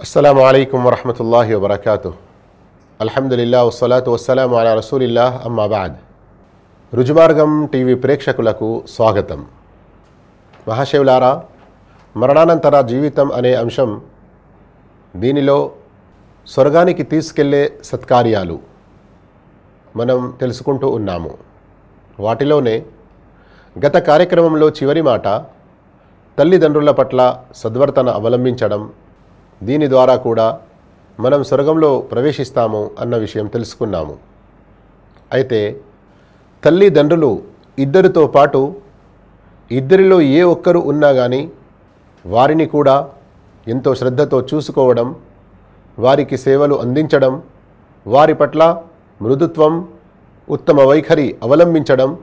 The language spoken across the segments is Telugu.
అస్సలం అయికం వరహమతుల్లాహి వబర్కాతు అల్హమ్దుల్లా వసలాతు వస్సలాం అలా రసూలిల్లా అమ్మాబాద్ రుజుమార్గం టీవీ ప్రేక్షకులకు స్వాగతం మహాశివులారా మరణానంతర జీవితం అనే అంశం దీనిలో స్వర్గానికి తీసుకెళ్ళే సత్కార్యాలు మనం తెలుసుకుంటూ ఉన్నాము వాటిలోనే గత కార్యక్రమంలో చివరి మాట తల్లిదండ్రుల పట్ల సద్వర్తన అవలంబించడం దీని ద్వారా కూడా మనం స్వర్గంలో ప్రవేశిస్తాము అన్న విషయం తెలుసుకున్నాము. అయితే తల్లిదండ్రులు ఇద్దరితో పాటు ఇద్దరిలో ఏ ఒక్కరు ఉన్నా కానీ వారిని కూడా ఎంతో శ్రద్ధతో చూసుకోవడం వారికి సేవలు అందించడం వారి పట్ల మృదుత్వం ఉత్తమ వైఖరి అవలంబించడం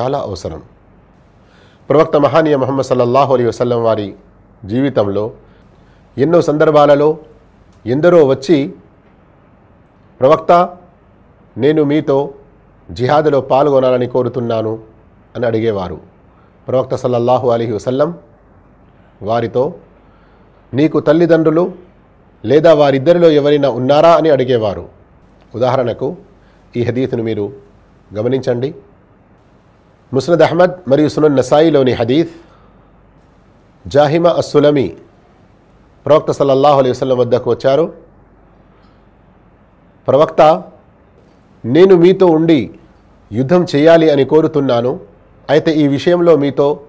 చాలా అవసరం. ప్రవక్త మహానీయ మహమ్మద్ సల్లల్లాహు అలీ వసల్లం వారి జీవితంలో ఎన్నో సందర్భాలలో ఎందరో వచ్చి ప్రవక్త నేను మీతో జిహాదులో పాల్గొనాలని కోరుతున్నాను అని అడిగేవారు. ప్రవక్త సల్లల్లాహు అలీ వసల్లం వారితో నీకు తల్లిదండ్రులు లేదా వారిద్దరిలో ఎవరైనా ఉన్నారా? అని అడిగేవారు. ఉదాహరణకు ఈ హదీత్ను మీరు గమనించండి. ముస్నద్ అహ్మద్ మరియు సునన్ నసాయిలోని హదీత్ జాహిమా అస్సులమి ప్రవక్త సల్లల్లాహు అలైహి వసల్లం వద్దకు వచ్చారు. ప్రవక్త నేను మీతో ఉండి యుద్ధం చేయాలి అని కోరుతున్నాను. అయితే ఈ విషయంలో మీతో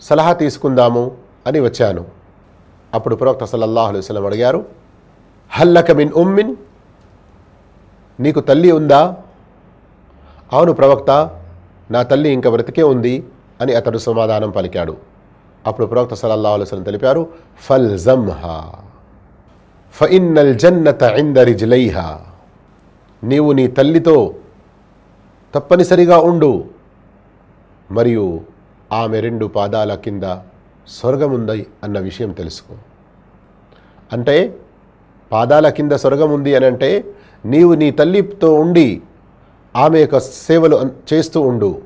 సలహా తీసుకుందాము అని వచ్చాను. అప్పుడు ప్రవక్త సల్లల్లాహు అలైహి వసల్లం అడిగారు హల్లక మిన్ ఉమ్మిన్? నీకు తల్లి ఉందా? అవును ప్రవక్త నా తల్లి ఇంక బ్రతికే ఉంది అని అతడు సమాధానం పలికాడు. అప్పుడు ప్రవక్త సలల్లా అలైహి తెలిపారు ఫల్ జమ్హా ఫఇన్నల్ జన్నత ఇందరి రిజ్లైహా. నీవు నీ తల్లితో తప్పనిసరిగా ఉండు మరియు ఆమె రెండు పాదాల కింద స్వర్గముంది అన్న విషయం తెలుసుకో. అంటే పాదాల కింద స్వర్గం ఉంది అని అంటే నీవు నీ తల్లితో ఉండి ఆమె యొక్క సేవలు చేస్తూ ఉండు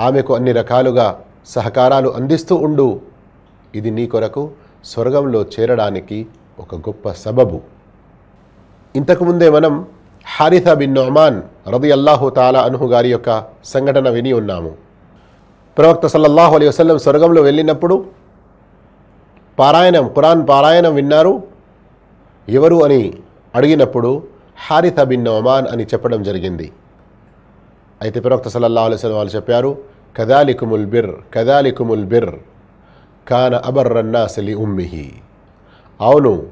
ఆమెకు అన్ని రకాలుగా సహకారాలు అందిస్తూ ఉండు. ఇది నీ కొరకు స్వర్గంలో చేరడానికి ఒక గొప్ప సబబు. ఇంతకుముందే మనం హారిథ బిన్ నొమాన్ రది అల్లాహు తాలా అనుహు గారి యొక్క సంఘటన విని ఉన్నాము. ప్రవక్త సల్లల్లాహు అలైహి వసలం స్వర్గంలో వెళ్ళినప్పుడు పారాయణం ఖురాన్ పారాయణం విన్నారు. ఎవరు అని అడిగినప్పుడు హారిథ బిన్ నొమాన్ అని చెప్పడం జరిగింది. అయితే ప్రవక్త సల్లల్లాహు అలైహి వాళ్ళు చెప్పారు కదాలికుముల్ బిర్ కదాలికుముల్ బిర్ కాన అబర్రన్నాసలి ఉమ్మిహి అవును.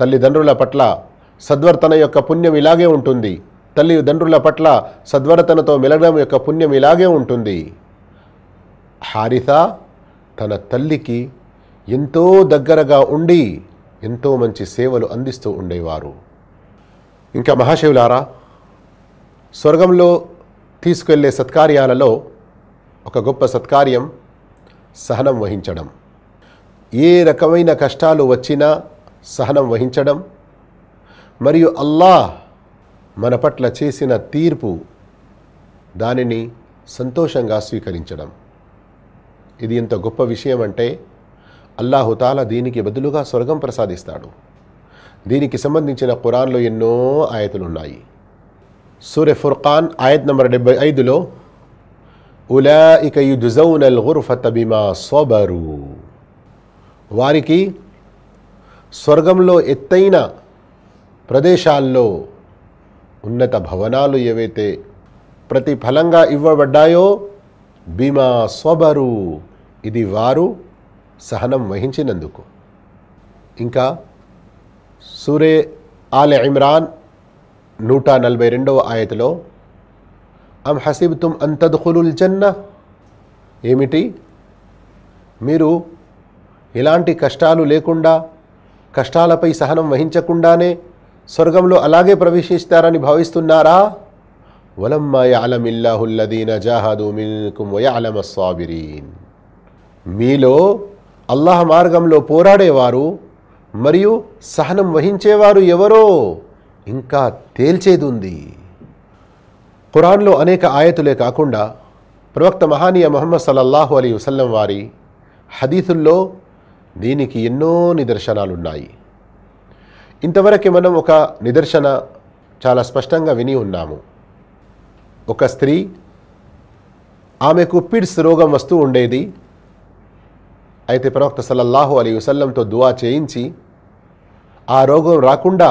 తల్లిదండ్రుల పట్ల సద్వర్తన యొక్క పుణ్యం ఇలాగే ఉంటుంది. తల్లిదండ్రుల పట్ల సద్వర్తనతో మెలగడం యొక్క పుణ్యం ఇలాగే ఉంటుంది. హారిత తన తల్లికి ఎంతో దగ్గరగా ఉండి ఎంతో మంచి సేవలు అందిస్తూ ఉండేవారు. ఇంకా మహాశివులారా స్వర్గంలో తీసుకెళ్ళే సత్కార్యాలలో ఒక గొప్ప సత్కార్యం సహనం వహించడం. ఏ రకమైన కష్టాలు వచ్చినా సహనం వహించడం మరియు అల్లాహ్ మన పట్ల చేసిన తీర్పు దానిని సంతోషంగా స్వీకరించడం. ఇది ఎంత గొప్ప విషయం అంటే అల్లాహుతాల దీనికి బదులుగా స్వర్గం ప్రసాదిస్తాడు. దీనికి సంబంధించిన ఖురాన్లో ఎన్నో ఆయతులు ఉన్నాయి సూర్య ఫుర్ఖాన్ ఆయత్ నంబర్ డెబ్బై ఐదులో ఉలాయిక యుజౌనల్ గుర్ఫత బిమా సోబరు. వారికి స్వర్గంలో ఎత్తైన ప్రదేశాల్లో ఉన్నత భవనాలు ఏవైతే ప్రతిఫలంగా ఇవ్వబడ్డాయో బీమా స్వబరు ఇది వారు సహనం వహించినందుకు. ఇంకా సూరే ఆల్ ఇమ్రాన్ నూట నలభై రెండవ ఆయతలో అమ్ హసిబ్తుమ్ అంతద్ఖులుల్ జన్న? ఏమిటి? మీరు ఎలాంటి కష్టాలు లేకుండా కష్టాలపై సహనం వహించకుండానే స్వర్గంలో అలాగే ప్రవేశిస్తారని భావిస్తున్నారా? వలమ్మా యాలమిల్లాహుల్లదీన జాహదు మిన్కుం వయఅలమ స్వాబిరీన్ మీలో అల్లాహ్ మార్గంలో పోరాడేవారు మరియు సహనం వహించేవారు ఎవరో? ఇంకా తేల్చేది ఉంది ఖురాన్లో అనేక ఆయతులే కాకుండా ప్రవక్త మహానీయ మొహమ్మద్ సల్లల్లాహు అలీ వసల్లం వారి హదీతుల్లో దీనికి ఎన్నో నిదర్శనాలున్నాయి. ఇంతవరకు మనం ఒక నిదర్శన చాలా స్పష్టంగా విని ఉన్నాము. ఒక స్త్రీ ఆమెకు పిడ్స్ రోగం వస్తూ ఉండేది. అయితే ప్రవక్త సల్లల్లాహు అలీ వసల్లంతో దువా చేయించి ఆ రోగం రాకుండా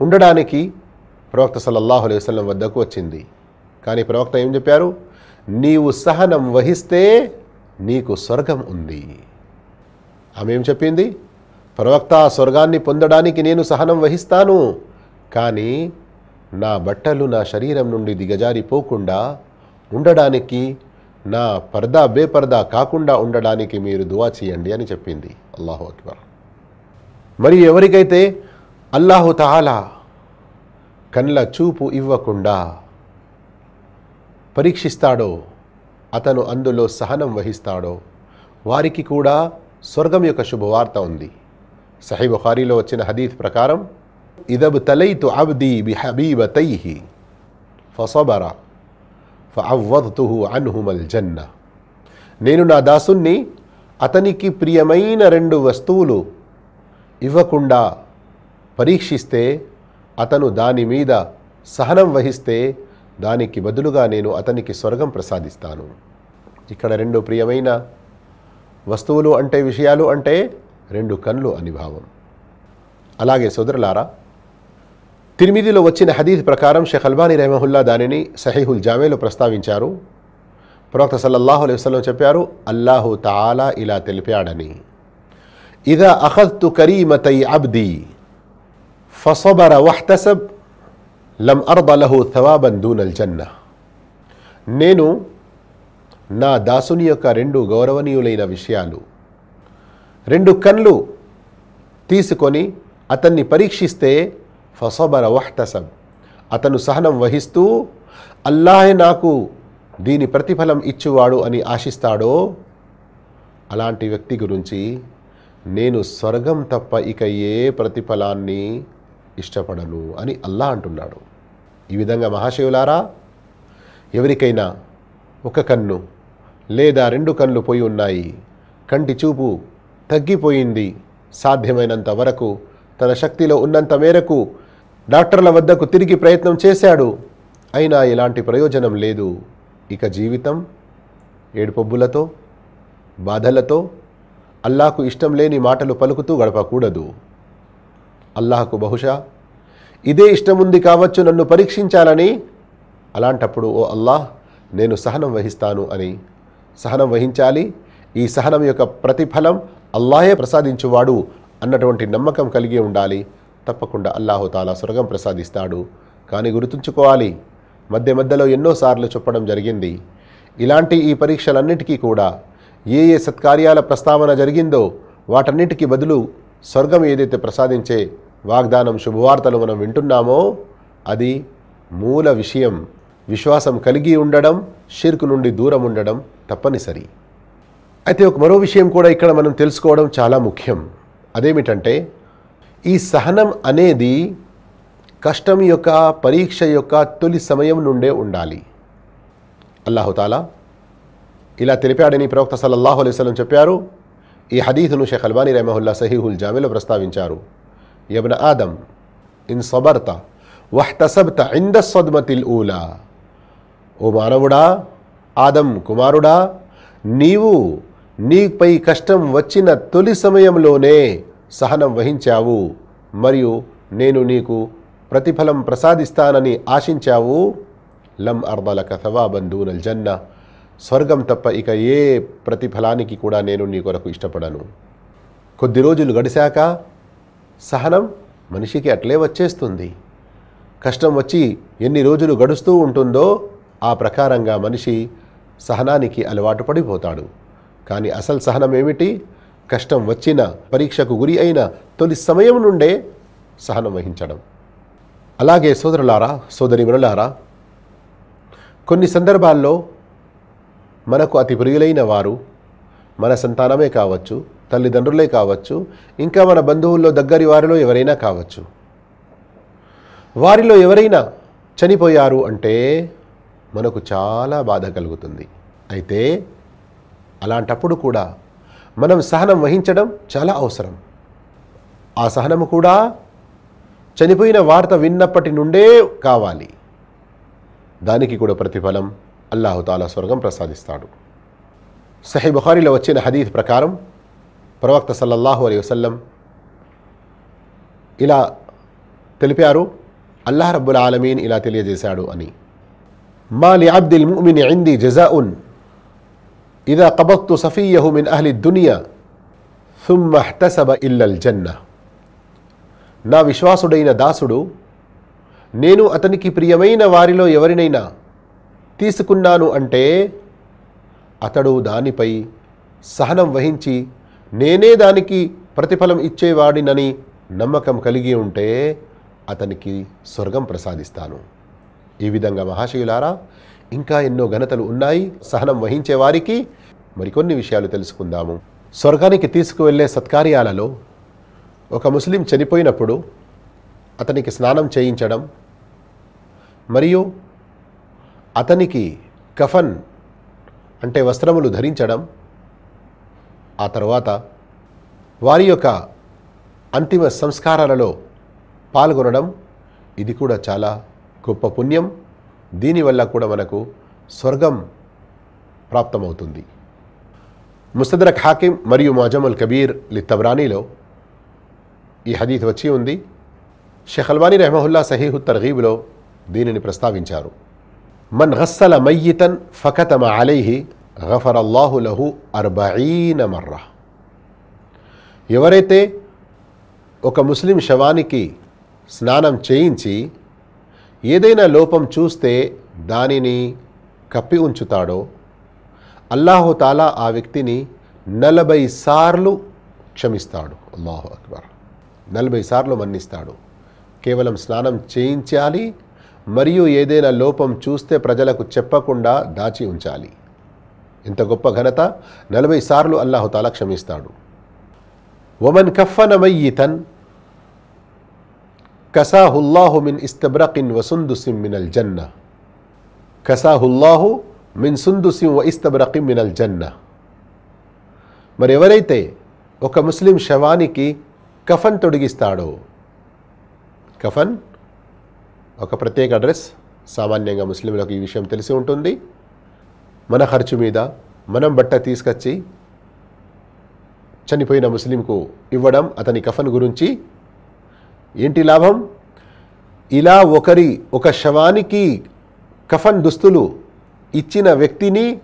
ఉండడానికి ప్రవక్త సల్లల్లాహు అలైహి వసల్లం వద్దకు వచ్చింది. కానీ ప్రవక్త ఏం చెప్పారు? నీవు సహనం వహిస్తే నీకు స్వర్గం ఉంది. ఆమె ఏం చెప్పింది? ప్రవక్త స్వర్గాన్ని పొందడానికి నేను సహనం వహిస్తాను. కానీ నా బట్టలు నా శరీరం నుండి దిగజారిపోకుండా ఉండడానికి నా పర్దా బేపర్దా కాకుండా ఉండడానికి మీరు దువా చేయండి అని చెప్పింది. అల్లాహు అక్బర్. మరి ఎవరికైతే అల్లాహు తహాలా కళ్ళ చూపు ఇవ్వకుండా పరీక్షిస్తాడో అతను అందులో సహనం వహిస్తాడో వారికి కూడా స్వర్గం యొక్క శుభవార్త ఉంది. సహీ బుఖారీలో వచ్చిన హదీఫ్ ప్రకారం ఇదబ్ తలైతు అబ్దీ బి హబీబతైహి ఫసబర ఫఅవ్వద్తుహు అన్హుమల్ జన్న. నేను నా దాసుణ్ణి అతనికి ప్రియమైన రెండు వస్తువులు ఇవ్వకుండా పరీక్షిస్తే అతను దాని మీద సహనం వహిస్తే దానికి బదులుగా నేను అతనికి స్వర్గం ప్రసాదిస్తాను. ఇక్కడ రెండు ప్రియమైన వస్తువులు అంటే విషయాలు అంటే రెండు కన్లు అని భావం. అలాగే సోదరులారా తిరిమిదిలో వచ్చిన హదీద్ ప్రకారం షేఖ్ అల్బానీ రెహమహుల్లా దానిని సహీహుల్ జామేలో ప్రస్తావించారు. ప్రవక్త సల్లల్లాహు అలైహి చెప్పారు అల్లాహు తాలా ఇలా తెలిపాడని ఇదా అఖద్తు కరీమతై అబ్దీ ఫసబర వహ్తసబ్ లం అర్ద లహు థవాబన్ దూనల్ జన్న నేను నా దాసుని యొక్క రెండు గౌరవనీయులైన విషయాలు రెండు కన్లు తీసుకొని అతన్ని పరీక్షిస్తే ఫసబర వహ్తసబ్. అతను సహనం వహిస్తూ అల్లాహే నాకు దీని ప్రతిఫలం ఇచ్చువాడు అని ఆశిస్తాడో? అలాంటి వ్యక్తి గురించి నేను స్వర్గం తప్ప ఇక ఏ ప్రతిఫలాన్ని ఇష్టపడను అని అల్లా అంటున్నాడు. ఈ విధంగా మహాశివులారా ఎవరికైనా ఒక కన్ను లేదా రెండు కన్నులు పోయి ఉన్నాయి కంటి చూపు తగ్గిపోయింది సాధ్యమైనంత వరకు తన శక్తిలో ఉన్నంత మేరకు డాక్టర్ల వద్దకు తిరిగి ప్రయత్నం చేశాడు. అయినా ఎలాంటి ప్రయోజనం లేదు. ఇక జీవితం ఏడుపబ్బులతో బాధలతో అల్లాకు ఇష్టం లేని మాటలు పలుకుతూ గడపకూడదు. అల్లాహకు బహుశా ఇదే ఇష్టముంది కావచ్చు నన్ను పరీక్షించాలని. అలాంటప్పుడు ఓ అల్లాహ్ నేను సహనం వహిస్తాను అని. సహనం వహించాలి. ఈ సహనం యొక్క ప్రతిఫలం అల్లాహే ప్రసాదించువాడు అన్నటువంటి నమ్మకం కలిగి ఉండాలి. తప్పకుండా అల్లాహు తాలా స్వర్గం ప్రసాదిస్తాడు. కానీ గుర్తుంచుకోవాలి మధ్య మధ్యలో ఎన్నోసార్లు చెప్పడం జరిగింది. ఇలాంటి ఈ పరీక్షలన్నిటికీ కూడా ఏ ఏ సత్కార్యాల ప్రస్తావన జరిగిందో వాటన్నిటికీ బదులు స్వర్గం ఏదైతే ప్రసాదించే వాగ్దానం శుభవార్తలు మనం వింటున్నామో అది మూల విషయం. విశ్వాసం కలిగి ఉండడం షిర్కు నుండి దూరం ఉండడం తప్పనిసరి. అయితే ఒక మరో విషయం కూడా ఇక్కడ మనం తెలుసుకోవడం చాలా ముఖ్యం. అదేమిటంటే ఈ సహనం అనేది కష్టం యొక్క పరీక్ష యొక్క తొలి సమయం నుండే ఉండాలి. అల్లాహుతాలా ఇలా తెలిపాడని ప్రవక్త సల్లల్లాహు అలైహి చెప్పారు. ఈ హదీథును షేఖ్ అల్బానీ రెహమహుల్లా సహీహుల్ జామీలో ప్రస్తావించారు. యబ్న ఆదం ఇన్ సబర్త వహ్తసబ్త ఇంద సద్మతిల్ ఊలా ఓ మానవుడా ఆదం కుమారుడా నీవు నీపై కష్టం వచ్చిన తొలి సమయంలోనే సహనం వహించావు మరియు నేను నీకు ప్రతిఫలం ప్రసాదిస్తానని ఆశించావు. లం అర్దలక థవాబందూనల్ జన్న. స్వర్గం తప్ప ఇక ఏ ప్రతిఫలానికి కూడా నేను నీ కొరకు ఇష్టపడను. కొద్ది రోజులు గడిశాక సహనం మనిషికి అట్లే వచ్చేస్తుంది. కష్టం వచ్చి ఎన్ని రోజులు గడుస్తూ ఉంటుందో ఆ ప్రకారంగా మనిషి సహనానికి అలవాటు పడిపోతాడు. కానీ అసలు సహనం ఏమిటి? కష్టం వచ్చిన పరీక్షకు గురి అయిన తొలి సమయం నుండే సహనం వహించడం. అలాగే సోదరులారా సోదరిమణులారా కొన్ని సందర్భాల్లో మనకు అతి ప్రియులైన వారు మన సంతానమే కావచ్చు తల్లిదండ్రులే కావచ్చు ఇంకా మన బంధువుల్లో దగ్గరి వారిలో ఎవరైనా కావచ్చు. వారిలో ఎవరైనా చనిపోయారు అంటే మనకు చాలా బాధ కలుగుతుంది. అయితే అలాంటప్పుడు కూడా మనం సహనం వహించడం చాలా అవసరం. ఆ సహనము కూడా చనిపోయిన వార్త విన్నప్పటి నుండే కావాలి. దానికి కూడా ప్రతిఫలం అల్లాహుతాలా స్వర్గం ప్రసాదిస్తాడు. సహీ బుఖారిలో వచ్చిన హదీత్ ప్రకారం ప్రవక్త సల్లల్లాహు అలై వసల్లం ఇలా తెలిపారు అల్లాహ్ రబ్బుల్ ఆలమీన్ ఇలా తెలియజేశాడు అని. మా లి అబ్దిల్ ముమిన్ ఇంది జజాఉన్ ఇదా కబత్తు సఫీయహు మిన్ అహ్లి దునియా థుమ్మ ఇల్లల్ జన్న నా విశ్వాసుడైన దాసుడు నేను అతనికి ప్రియమైన వారిలో ఎవరినైనా తీసుకున్నాను అంటే అతడు దానిపై సహనం వహించి నేనే దానికి ప్రతిఫలం ఇచ్చేవాడినని నమ్మకం కలిగి ఉంటే అతనికి స్వర్గం ప్రసాదిస్తాను. ఈ విధంగా మహాశయులారా ఇంకా ఎన్నో ఘనతలు ఉన్నాయి. సహనం వహించే వారికి మరికొన్ని విషయాలు తెలుసుకుందాము. స్వర్గానికి తీసుకువెళ్ళే సత్కార్యాలలో ఒక ముస్లిం చనిపోయినప్పుడు అతనికి స్నానం చేయించడం మరియు అతనికి కఫన్ అంటే వస్త్రములు ధరించడం ఆ తర్వాత వారి యొక్క అంతిమ సంస్కారాలలో పాల్గొనడం ఇది కూడా చాలా గొప్ప పుణ్యం. దీనివల్ల కూడా మనకు స్వర్గం ప్రాప్తమవుతుంది. ముస్తద్రక్ హాకిం మరియు మజముల్ కబీర్ లిత్తబ్రానీలో ఈ హదీత్ వచ్చి ఉంది. షేఖ్ అల్బానీ రెహమహుల్లా సహీహు తర్గీబ్లో దీనిని ప్రస్తావించారు. మన్ గస్సల మయ్యితన్ ఫకతమ అలైహి గఫరల్లాహు లహు అర్బఈన మర్రా ఎవరైతే ఒక ముస్లిం శవానికి స్నానం చేయించి ఏదైనా లోపం చూస్తే దానిని కప్పి ఉంచుతాడో అల్లాహు తాలా ఆ వ్యక్తిని నలభై సార్లు క్షమిస్తాడు. అల్లాహు అక్బర్ నలభై సార్లు మన్నిస్తాడు. కేవలం స్నానం చేయించాలి మరియు ఏదైనా లోపం చూస్తే ప్రజలకు చెప్పకుండా దాచి ఉంచాలి. ఇంత గొప్ప ఘనత నలభై సార్లు అల్లాహుతాలా క్షమిస్తాడు. వమన్ కఫన మయ్యితన్ కసాహుల్లాహు మిన్ ఇస్తబ్రకిన్ వసుందుసిం మినల్ జన్న కసాహుల్లాహు మిన్ సుందుసిం వ ఇస్తబ్రకిం మినల్ జన్న మరి ఎవరైతే ఒక ముస్లిం శవానికి కఫన్ తొడిగిస్తాడో కఫన్ ఒక ప్రత్యేక అడ్రస్ సామాన్యంగా ముస్లింలకు ఈ విషయం తెలిసి ఉంటుంది. మన ఖర్చు మీద మనం బట్ట తీసుకొచ్చి చనిపోయిన ముస్లింకు ఇవ్వడం అతని కఫన్ గురించి ఏంటి లాభం? ఇలా ఒకరి ఒక శవానికి కఫన్ దుస్తులు ఇచ్చిన వ్యక్తిని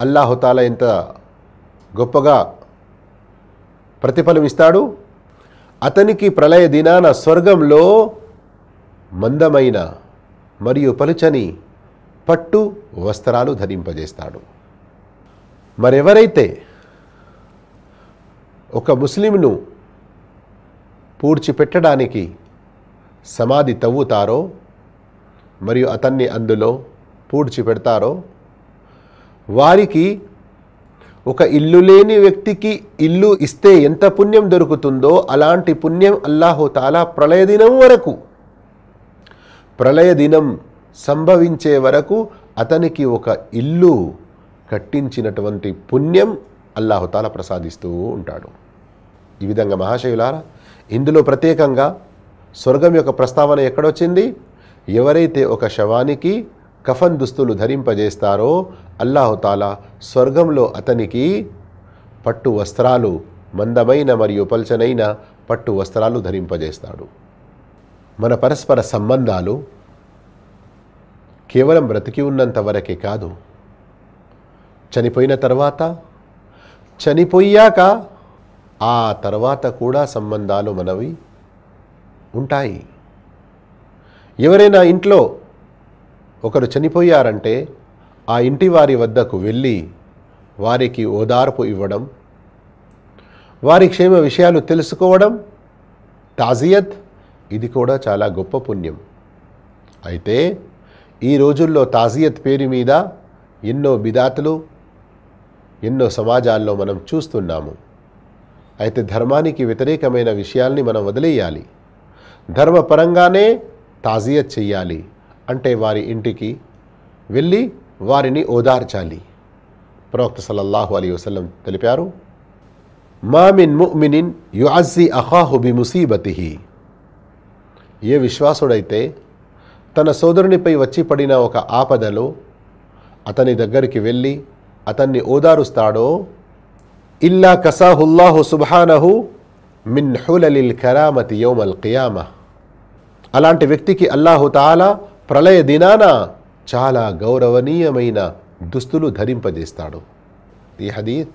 అల్లాహుతాల ఎంత గొప్పగా ప్రతిఫలం ఇస్తాడు? అతనికి ప్రళయ దినాన స్వర్గంలో మందమైన మరియు పలుచని పట్టు వస్త్రాలు ధరింపజేస్తాడు. మరెవరైతే ఒక ముస్లింను పూడ్చిపెట్టడానికి సమాధి తవ్వుతారో మరియు అతన్ని అందులో పూడ్చిపెడతారో వారికి ఒక ఇల్లు లేని వ్యక్తికి ఇల్లు ఇస్తే ఎంత పుణ్యం దొరుకుతుందో అలాంటి పుణ్యం అల్లాహు తాలా ప్రళయ దినం వరకు ప్రళయ దినం సంభవించే వరకు అతనికి ఒక ఇల్లు కట్టించినటువంటి పుణ్యం అల్లాహుతాల ప్రసాదిస్తూ ఉంటాడు. ఈ విధంగా మహాశయులారా ఇందులో ప్రత్యేకంగా స్వర్గం యొక్క ప్రస్తావన ఎక్కడొచ్చింది? ఎవరైతే ఒక శవానికి కఫన్ దుస్తులు ధరింపజేస్తారో అల్లాహుతాల స్వర్గంలో అతనికి పట్టు వస్త్రాలు మందమైన మరియు పల్చనైన పట్టు వస్త్రాలు ధరింపజేస్తాడు. మన పరస్పర సంబంధాలు కేవలం బ్రతికి ఉన్నంత వరకే కాదు. చనిపోయిన తర్వాత చనిపోయాక ఆ తర్వాత కూడా సంబంధాలు మనవి ఉంటాయి. ఎవరైనా ఇంట్లో ఒకరు చనిపోయారంటే ఆ ఇంటి వారి వద్దకు వెళ్ళి వారికి ఓదార్పు ఇవ్వడం వారి క్షేమ విషయాలు తెలుసుకోవడం తాజియత్ ఇది కూడా చాలా గొప్ప పుణ్యం. అయితే ఈ రోజుల్లో తాజియత్ పేరు మీద ఎన్నో బిదాతులు ఎన్నో సమాజాల్లో మనం చూస్తున్నాము. అయితే ధర్మానికి వ్యతిరేకమైన విషయాల్ని మనం వదిలేయాలి. ధర్మపరంగానే తాజియత్ చెయ్యాలి. అంటే వారి ఇంటికి వెళ్ళి వారిని ఓదార్చాలి. ప్రవక్త సల్లల్లాహు అలీ వసలం తెలిపారు మామిన్ ముమినిన్ యుఅజ్జి అఖాహు బి ముసీబతిహి. ఏ విశ్వాసుడైతే తన సోదరునిపై వచ్చి పడిన ఒక ఆపదలో అతని దగ్గరికి వెళ్ళి అతన్ని ఓదారుస్తాడో ఇల్లా కసాహుల్లాహు సుభానహు మిన్ హులలిల్ కరామతి యోమల్ కియామ అలాంటి వ్యక్తికి అల్లాహుతాలా ప్రళయ దినాన చాలా గౌరవనీయమైన దుస్తులు ధరింపజేస్తాడు. ఈ హదీత్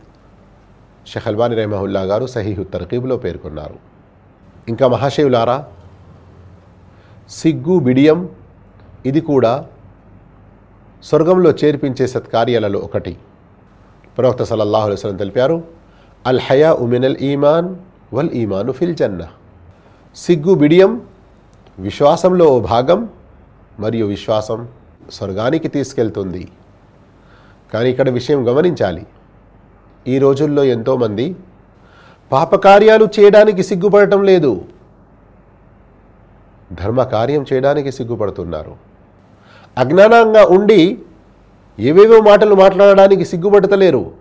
షేఖ్ రెహమహుల్లా గారు సహీహు తర్కీబ్లో పేర్కొన్నారు. ఇంకా మహాశివులారా సిగ్గు బిడియం ఇది కూడా స్వర్గంలో చేర్పించే సత్కార్యాలలో ఒకటి. ప్రవక్త సల్లల్లాహు అలైహి తెలిపారు అల్ హయా ఉమినల్ ఈమాన్ వల్ ఈమాను ఫిల్ జన్న సిగ్గు బిడియం విశ్వాసంలో ఓ భాగం మరియు విశ్వాసం స్వర్గానికి తీసుకెళ్తుంది. కానీ ఇక్కడ విషయం గమనించాలి. ఈ రోజుల్లో ఎంతోమంది పాపకార్యాలు చేయడానికి సిగ్గుపడటం లేదు. ధర్మకార్యం చేయడానికి సిగ్గుపడుతున్నారు. అజ్ఞానంగా ఉండి ఏవేవో మాటలు మాట్లాడడానికి సిగ్గుపడతలేరు.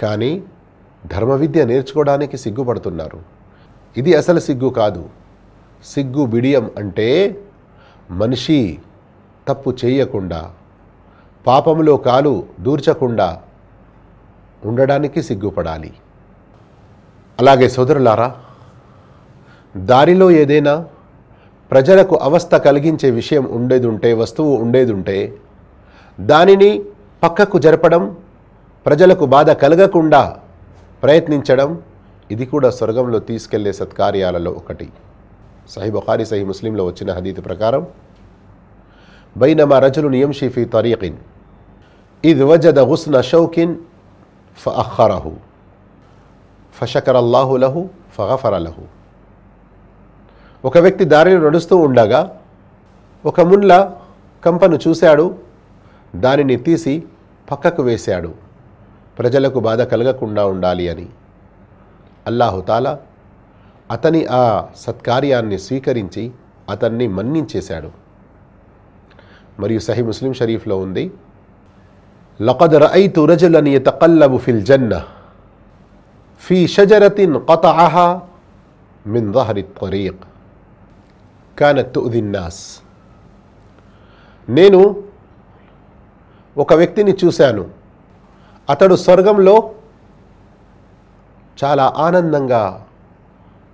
కానీ ధర్మ విద్య నేర్చుకోవడానికి సిగ్గుపడుతున్నారు. ఇది అసలు సిగ్గు కాదు. సిగ్గు బిడియం అంటే మనిషి తప్పు చేయకుండా పాపంలో కాలు దూర్చకుండా ఉండడానికి సిగ్గుపడాలి. అలాగే సోదరులారా దారిలో ఏదైనా ప్రజలకు అవస్థ కలిగించే విషయం ఉండేదుంటే వస్తువు ఉండేదుంటే దానిని పక్కకు జరపడం ప్రజలకు బాధ కలగకుండా ప్రయత్నించడం ఇది కూడా స్వర్గంలో తీసుకెళ్ళే సత్కార్యాలలో ఒకటి. సహీ బుఖారి సహీ ముస్లింలో వచ్చిన హదీత్ ప్రకారం బైనమా రజులు నియంషి ఫీ తరీఖిన్ ఇది వజద హుస్న షౌకిన్ ఫఅఖరహు ఫషకర అల్లాహు లహు ఫగఫర లహు ఒక వ్యక్తి దారిని నడుస్తూ ఉండగా ఒక ముళ్ళ కంపను చూశాడు. దానిని తీసి పక్కకు వేశాడు. ప్రజలకు బాధ కలగకుండా ఉండాలి అని. అల్లాహుతాలా అతని ఆ సత్కార్యాన్ని స్వీకరించి అతన్ని మన్నించేశాడు. మరియు సహీ ముస్లిం షరీఫ్లో ఉంది. లకద్ రఐతు రజులని తకల్లబు ఫిల్ జన్న ఫీ షజరతిన్ కతఅహా మిన్ వహరి తరీక్ కానత్తు ఉదిన్నాస్ నేను ఒక వ్యక్తిని చూశాను. అతడు స్వర్గంలో చాలా ఆనందంగా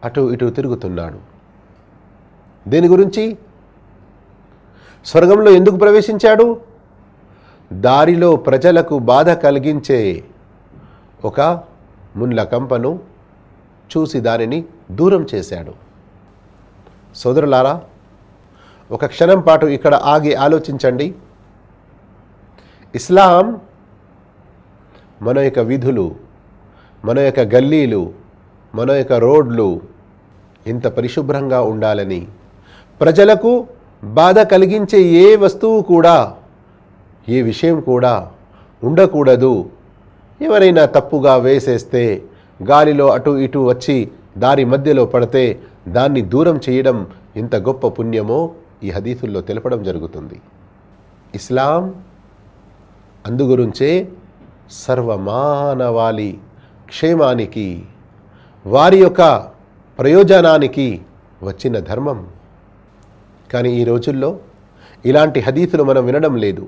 అటు ఇటు తిరుగుతున్నాడు. దీని గురించి? స్వర్గంలో ఎందుకు ప్రవేశించాడు? దారిలో ప్రజలకు బాధ కలిగించే ఒక మున్ల కంపను చూసి దానిని దూరం చేశాడు. సోదరులారా ఒక క్షణం పాటు ఇక్కడ ఆగి ఆలోచించండి. ఇస్లాం మన యొక్క విధులు మన యొక్క గల్లీలు మన యొక్క రోడ్లు ఇంత పరిశుభ్రంగా ఉండాలని ప్రజలకు బాధ కలిగించే ఏ వస్తువు కూడా ఏ విషయం కూడా ఉండకూడదు. ఎవరైనా తప్పుగా వేసేస్తే గాలిలో అటు ఇటు వచ్చి దారి మధ్యలో పడితే దాన్ని దూరం చేయడం ఇంత గొప్ప పుణ్యమో ఈ హదీసుల్లో తెలపడం జరుగుతుంది. ఇస్లాం అందుగురించే సర్వమానవాళి క్షేమానికి వారి యొక్క ప్రయోజనానికి వచ్చిన ధర్మం. కానీ ఈ రోజుల్లో ఇలాంటి హదీసులు మనం వినడం లేదు.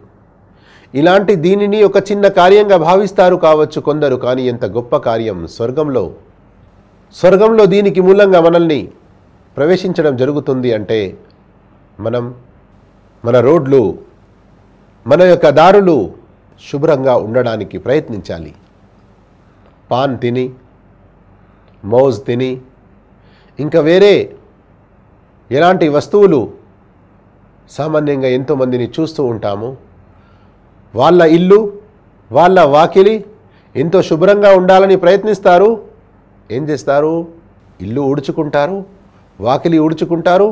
ఇలాంటి దీనిని ఒక చిన్న కార్యంగా భావిస్తారు కావచ్చు కొందరు కానీ ఎంత గొప్ప కార్యం స్వర్గంలో. స్వర్గంలో దీనికి మూలంగా మనల్ని ప్రవేశించడం జరుగుతుంది అంటే మనం మన రోడ్లు మన యొక్క దారులు శుభ్రంగా ఉండడానికి ప్రయత్నించాలి. పాన్ తిని మౌజ్ తిని ఇంకా వేరే ఎలాంటి వస్తువులు సామాన్యంగా ఎంతోమందిని చూస్తూ ఉంటాము. వాళ్ళ ఇల్లు వాళ్ళ వాకిలి ఎంతో శుభ్రంగా ఉండాలని ప్రయత్నిస్తారు. ఏం చేస్తారు? ఇల్లు ఊడ్చుకుంటారు. వాకిలి ఊడ్చుకుంటారు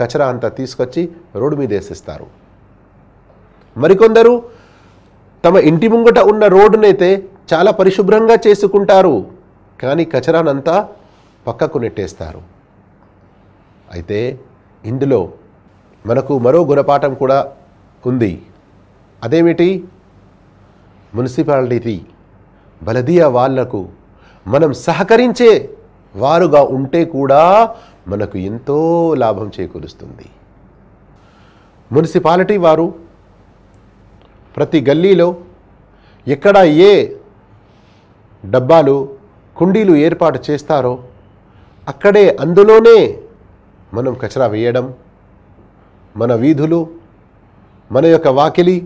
కచరా అంతా తీసుకొచ్చి రోడ్డు మీద వేసిస్తారు. మరికొందరు తమ ఇంటి ముంగట ఉన్న రోడ్డునైతే చాలా పరిశుభ్రంగా చేసుకుంటారు కానీ కచరానంతా పక్కకు నెట్టేస్తారు. అయితే ఇందులో మనకు మరో గుణపాఠం కూడా ఉంది. అదేమిటి? మున్సిపాలిటీ బలదీయ వాళ్ళకు మనం సహకరించే వారుగా ఉంటే కూడా మనకు ఎంతో లాభం చేకూరుస్తుంది. మున్సిపాలిటీ వారు ప్రతి గల్లీలో ఎక్కడ ఏ డబ్బాలు కుండీలు ఏర్పాటు చేస్తారో అక్కడే అందులోనే మనం కచరా వేయడం మన వీధులు మన యొక్క వాకిలి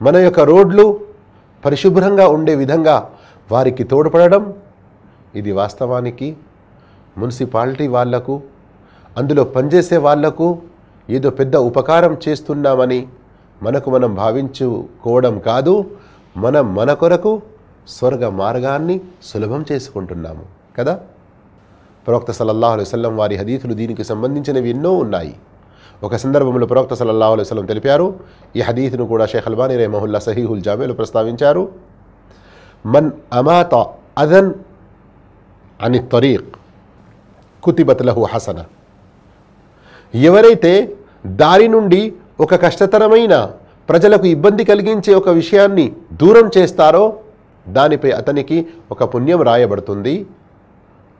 మన యొక్క రోడ్లు పరిశుభ్రంగా ఉండే విధంగా వారికి తోడ్పడడం ఇది వాస్తవానికి మున్సిపాలిటీ వాళ్ళకు అందులో పనిచేసే వాళ్ళకు ఏదో పెద్ద ఉపకారం చేస్తున్నామని మనకు మనం భావించుకోవడం కాదు మనం మన కొరకు స్వర్గ మార్గాన్ని సులభం చేసుకుంటున్నాము కదా? ప్రవక్త సల్లల్లాహు అలైవల్లం వారి హదీతులు దీనికి సంబంధించినవి ఎన్నో ఉన్నాయి. ఒక సందర్భంలో ప్రవక్త సల్లల్లాహు అలైవల్లం తెలిపారు ఈ హదీతును కూడా షేఖ్ అల్బానీ రేమహుల్లా సహీహుల్ జామేలు ప్రస్తావించారు మన్ అమాత అదన్ అని తరీక్ కుతిబతలహు హసన. ఎవరైతే దారి నుండి ఒక కష్టతరమైన ప్రజలకు ఇబ్బంది కలిగించే ఒక విషయాన్ని దూరం చేస్తారో దానిపై అతనికి ఒక పుణ్యం రాయబడుతుంది.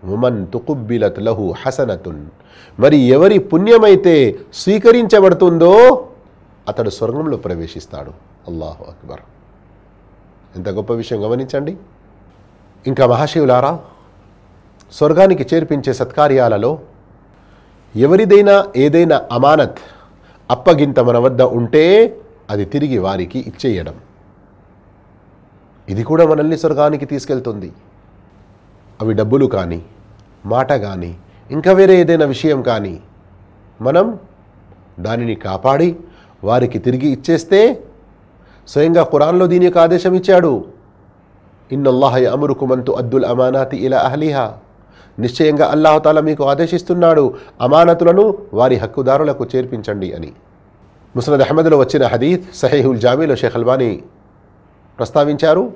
ఉమన్ తుకుబ్బిలత్ లహు హసనతున్. మరి ఎవరి పుణ్యమైతే స్వీకరించబడుతుందో అతడు స్వర్గంలో ప్రవేశిస్తాడు. అల్లాహు అక్బర్. ఎంత గొప్ప విషయం గమనించండి. ఇంకా మహాశివులారా స్వర్గానికి చేర్పించే సత్కార్యాలలో ఎవరిదైనా ఏదైనా అమానత్ అప్పగింత మన వద్ద ఉంటే అది తిరిగి వారికి ఇచ్చేయడం. ఇది కూడా మనల్ని స్వర్గానికి తీసుకెళ్తుంది. అవి డబ్బులు కానీ మాట కానీ ఇంకా వేరే ఏదైనా విషయం కానీ మనం దానిని కాపాడి వారికి తిరిగి ఇచ్చేస్తే స్వయంగా ఖురాన్లో దీని యొక్క ఆదేశం ఇచ్చాడు. ఇన్నల్లాహ అమరుకుమంతు అద్దుల్ అమానాతి ఇలా అహ్లీహా. నిశ్చయంగా అల్లాహతాల మీకు ఆదేశిస్తున్నాడు. అమానతులను వారి హక్కుదారులకు చేర్పించండి అని. ముసనద్ అహ్మద్లో వచ్చిన హదీద్ సహీహుల్ జామీలో షేఖ్ అల్బానీ ప్రస్తావించారు.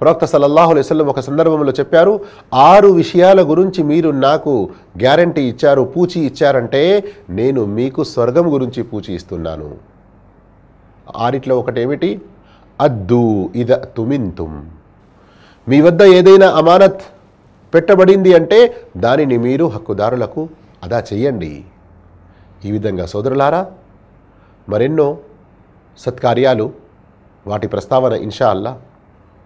ప్రవక్త సల్లల్లాహు అలైహి ఒక సందర్భంలో చెప్పారు ఆరు విషయాల గురించి మీరు నాకు గ్యారంటీ ఇచ్చారు పూచి ఇచ్చారంటే నేను మీకు స్వర్గం గురించి పూచి ఇస్తున్నాను. ఆరిట్లో ఒకటేమిటి? అద్దు ఇద తుమింతుం. మీ వద్ద ఏదైనా అమానత్ పెట్టబడింది అంటే దానిని మీరు హక్కుదారులకు అదా చెయ్యండి. ఈ విధంగా సోదరులారా మరెన్నో సత్కార్యాలు వాటి ప్రస్తావన ఇన్షా అల్లా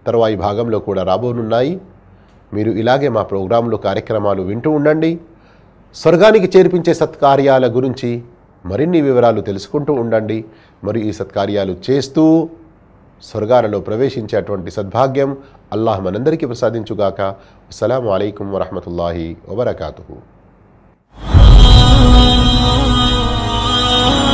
తర్వాయి భాగంలో కూడా రాబోనున్నాయి. మీరు ఇలాగే మా ప్రోగ్రాంలో కార్యక్రమాలు వింటూ ఉండండి. స్వర్గానికి చేర్పించే సత్కార్యాల గురించి మరిన్ని వివరాలు తెలుసుకుంటూ ఉండండి. మరియు ఈ సత్కార్యాలు చేస్తూ स्वर्ग प्रवेश सद्भाग्यम अल्लाह मन की प्रसाद असलाकम वरहमतुल्ला वबरकू